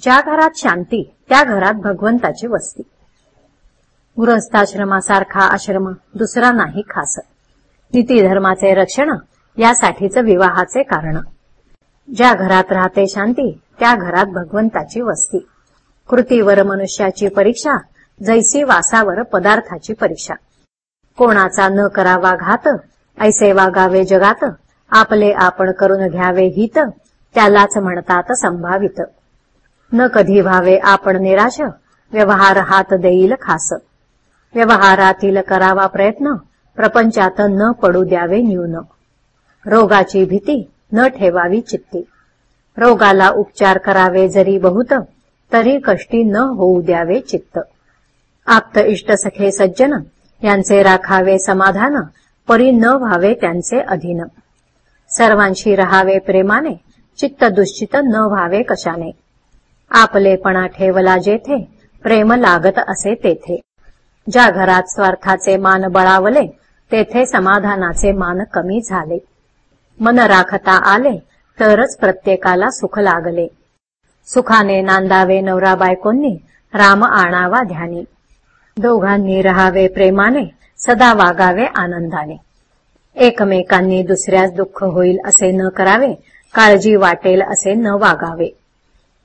ज्या घरात शांती त्या घरात भगवंताची वस्ती. गृहस्थाश्रमासारखा आश्रम दुसरा नाही खास नीती धर्माचे रक्षण यासाठीच विवाहाचे कारण. ज्या घरात राहते शांती त्या घरात भगवंताची वस्ती. कृतीवर मनुष्याची परीक्षा जैसी वासावर पदार्थाची परीक्षा. कोणाचा न करावा घात ऐसे वागावे जगात. आपले आपण करून घ्यावे हित त्यालाच म्हणतात संभावित. न कधी व्हावे आपण निराश? व्यवहार हात देईल खास. व्यवहारातील करावा प्रयत्न प्रपंचात न पडू द्यावे न्यून. रोगाची भीती न ठेवावी चित्ती. रोगाला उपचार करावे जरी बहुत तरी कष्टी न होऊ द्यावे चित्त. आप्त इष्ट सखे सज्जन यांचे राखावे समाधान परी न व्हावे त्यांचे अधीन. सर्वांशी रहावे प्रेमाने चित्त दुश्चित न व्हावे कशाने? आपलेपणा ठेवला जेथे प्रेम लागत असे तेथे. ज्या घरात स्वार्थाचे मान बळावले तेथे समाधानाचे मान कमी झाले. मन राखता आले तरच प्रत्येकाला सुख लागले. सुखाने नांदावे नवरा बायकोंनी राम आणावा ध्यानी. दोघांनी रहावे प्रेमाने सदा वागावे आनंदाने. एकमेकांनी दुसऱ्यास दुःख होईल असे न करावे काळजी वाटेल असे न वागावे.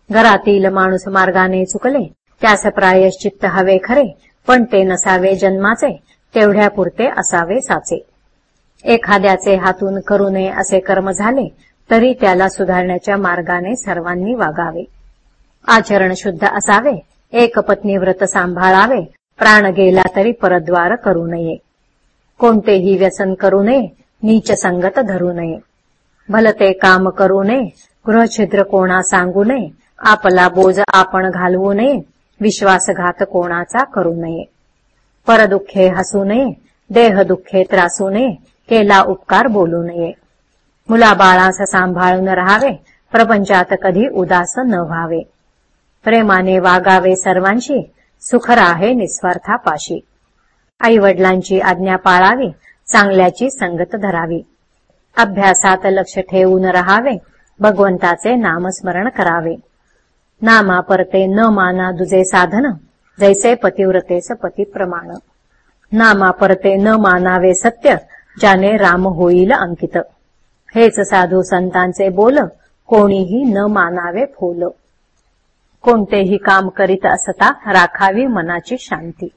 घरातील माणूस मार्गाने चुकले त्यास प्रायश्चित्त हवे खरे पण ते नसावे जन्माचे तेवढ्या पुरते असावे साचे. एखाद्याचे हातून करू नये असे कर्म झाले तरी त्याला सुधारण्याच्या मार्गाने सर्वांनी वागावे. आचरण शुद्ध असावे एक पत्नी व्रत सांभाळावे प्राण गेला तरी परद्वार करू नये. कोणतेही व्यसन करू नये नीच संगत धरू नये. भलते काम करू नये गृहछिद्र कोणा सांगू नये आपला बोज आपण घालवू नये विश्वासघात कोणाचा करू नये. परदुःखे हसू नये देह दुःखे त्रासू नये केला उपकार बोलू नये. मुलाबाळास सांभाळून राहावे प्रपंचात कधी उदास न व्हावे. प्रेमाने वागावे सर्वांशी सुख राहे निस्वार्थापाशी. आई वडिलांची आज्ञा पाळावी चांगल्याची संगत धरावी. अभ्यासात लक्ष ठेवून राहावे भगवंताचे नामस्मरण करावे. नामा परते न माना दुजे साधन जैसे पतिव्रतेस पती प्रमाण. नामा परते न मानावे सत्य ज्याने राम होईल अंकित. हेच साधू संतांचे बोल कोणीही न मानावे फोल. कोणतेही काम करीत असता राखावी मनाची शांती.